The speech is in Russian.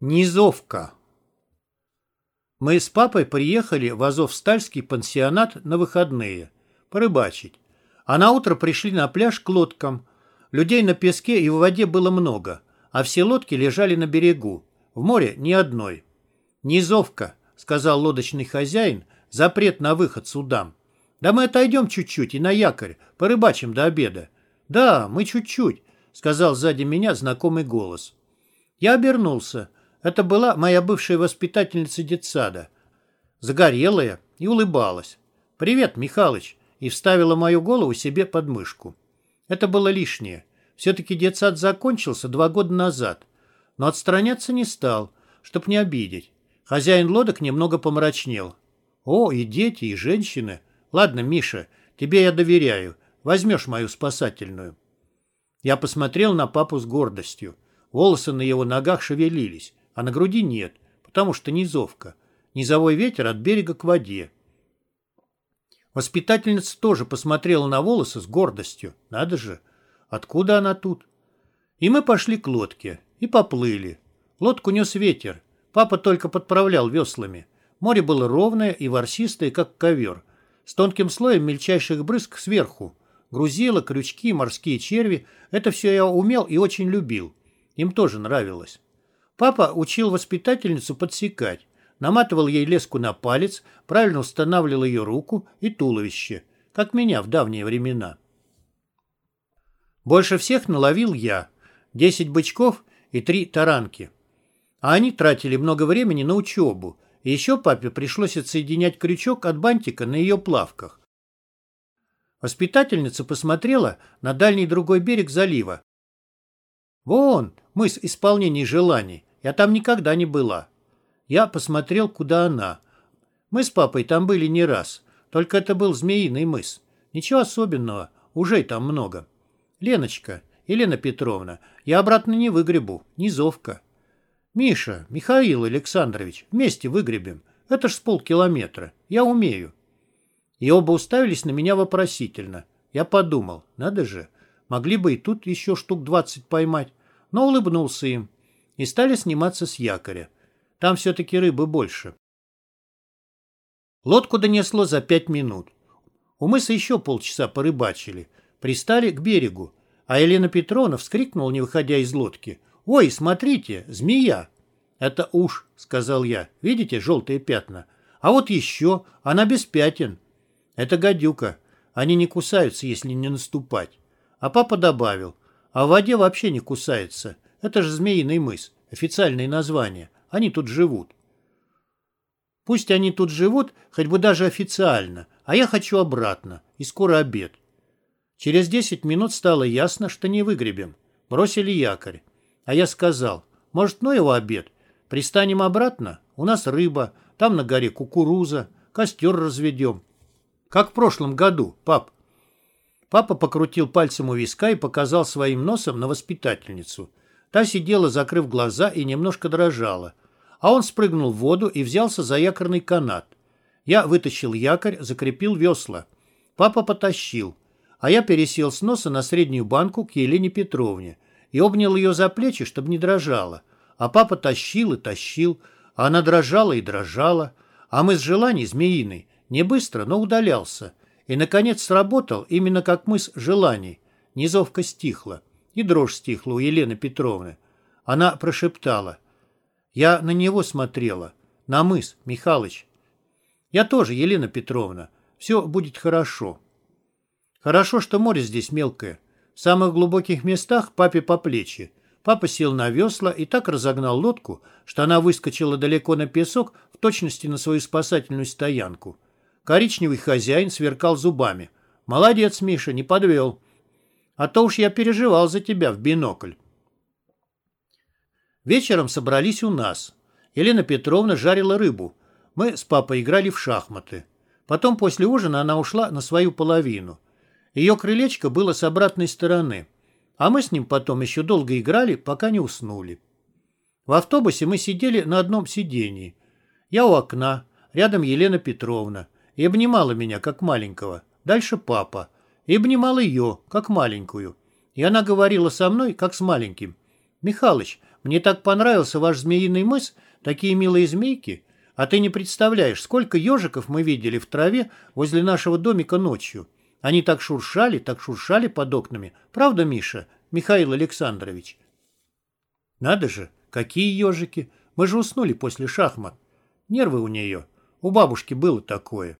Низовка. Мы с папой приехали в Азовстальский пансионат на выходные, порыбачить. А на утро пришли на пляж к лодкам. Людей на песке и в воде было много, а все лодки лежали на берегу. В море ни одной. «Низовка», — сказал лодочный хозяин, — «запрет на выход судам». «Да мы отойдем чуть-чуть и на якорь, порыбачим до обеда». «Да, мы чуть-чуть», — сказал сзади меня знакомый голос. Я обернулся. Это была моя бывшая воспитательница детсада. Загорелая и улыбалась. «Привет, Михалыч!» и вставила мою голову себе под мышку. Это было лишнее. Все-таки детсад закончился два года назад. Но отстраняться не стал, чтоб не обидеть. Хозяин лодок немного помрачнел. «О, и дети, и женщины. Ладно, Миша, тебе я доверяю. Возьмешь мою спасательную». Я посмотрел на папу с гордостью. Волосы на его ногах шевелились а на груди нет, потому что низовка. Низовой ветер от берега к воде. Воспитательница тоже посмотрела на волосы с гордостью. Надо же, откуда она тут? И мы пошли к лодке и поплыли. Лодку нес ветер. Папа только подправлял веслами. Море было ровное и ворсистое, как ковер, с тонким слоем мельчайших брызг сверху. Грузила, крючки, морские черви – это все я умел и очень любил. Им тоже нравилось. Папа учил воспитательницу подсекать, наматывал ей леску на палец, правильно устанавливал ее руку и туловище, как меня в давние времена. Больше всех наловил я. Десять бычков и три таранки. А они тратили много времени на учебу, и еще папе пришлось отсоединять крючок от бантика на ее плавках. Воспитательница посмотрела на дальний другой берег залива. «Вон, мыс исполнений желаний. Я там никогда не была. Я посмотрел, куда она. Мы с папой там были не раз. Только это был змеиный мыс. Ничего особенного. Уже там много. Леночка, Елена Петровна, я обратно не выгребу. Низовка. Миша, Михаил Александрович, вместе выгребем. Это ж с полкилометра. Я умею. И оба уставились на меня вопросительно. Я подумал, надо же, могли бы и тут еще штук двадцать поймать. Но улыбнулся им и стали сниматься с якоря. Там все-таки рыбы больше. Лодку донесло за пять минут. У мыса еще полчаса порыбачили. Пристали к берегу, а Елена Петровна вскрикнула, не выходя из лодки. «Ой, смотрите, змея!» «Это уж», — сказал я. «Видите желтые пятна? А вот еще, она без пятен». «Это гадюка. Они не кусаются, если не наступать». А папа добавил. «А в воде вообще не кусается. Это же Змеиный мыс, официальное название. Они тут живут. Пусть они тут живут, хоть бы даже официально, а я хочу обратно, и скоро обед. Через десять минут стало ясно, что не выгребем. Бросили якорь. А я сказал, может, ну его обед? Пристанем обратно? У нас рыба, там на горе кукуруза, костер разведем. Как в прошлом году, пап. Папа покрутил пальцем у виска и показал своим носом на воспитательницу. Та сидела, закрыв глаза, и немножко дрожала. А он спрыгнул в воду и взялся за якорный канат. Я вытащил якорь, закрепил весла. Папа потащил. А я пересел с носа на среднюю банку к Елене Петровне и обнял ее за плечи, чтобы не дрожала. А папа тащил и тащил, а она дрожала и дрожала. А мы с желаний змеиной не быстро, но удалялся. И, наконец, сработал именно как мы с желаний. Низовка стихла. И дрожь стихла у Елены Петровны. Она прошептала. Я на него смотрела. На мыс, Михалыч. Я тоже, Елена Петровна. Все будет хорошо. Хорошо, что море здесь мелкое. В самых глубоких местах папе по плечи. Папа сел на весла и так разогнал лодку, что она выскочила далеко на песок, в точности на свою спасательную стоянку. Коричневый хозяин сверкал зубами. «Молодец, Миша, не подвел. А то уж я переживал за тебя в бинокль. Вечером собрались у нас. Елена Петровна жарила рыбу. Мы с папой играли в шахматы. Потом после ужина она ушла на свою половину. Ее крылечко было с обратной стороны. А мы с ним потом еще долго играли, пока не уснули. В автобусе мы сидели на одном сидении. Я у окна, рядом Елена Петровна, и обнимала меня, как маленького. Дальше папа и обнимал ее, как маленькую. И она говорила со мной, как с маленьким. Михалыч, мне так понравился ваш змеиный мыс, такие милые змейки. А ты не представляешь, сколько ежиков мы видели в траве возле нашего домика ночью. Они так шуршали, так шуршали под окнами. Правда, Миша, Михаил Александрович? Надо же, какие ежики. Мы же уснули после шахмат. Нервы у нее. У бабушки было такое.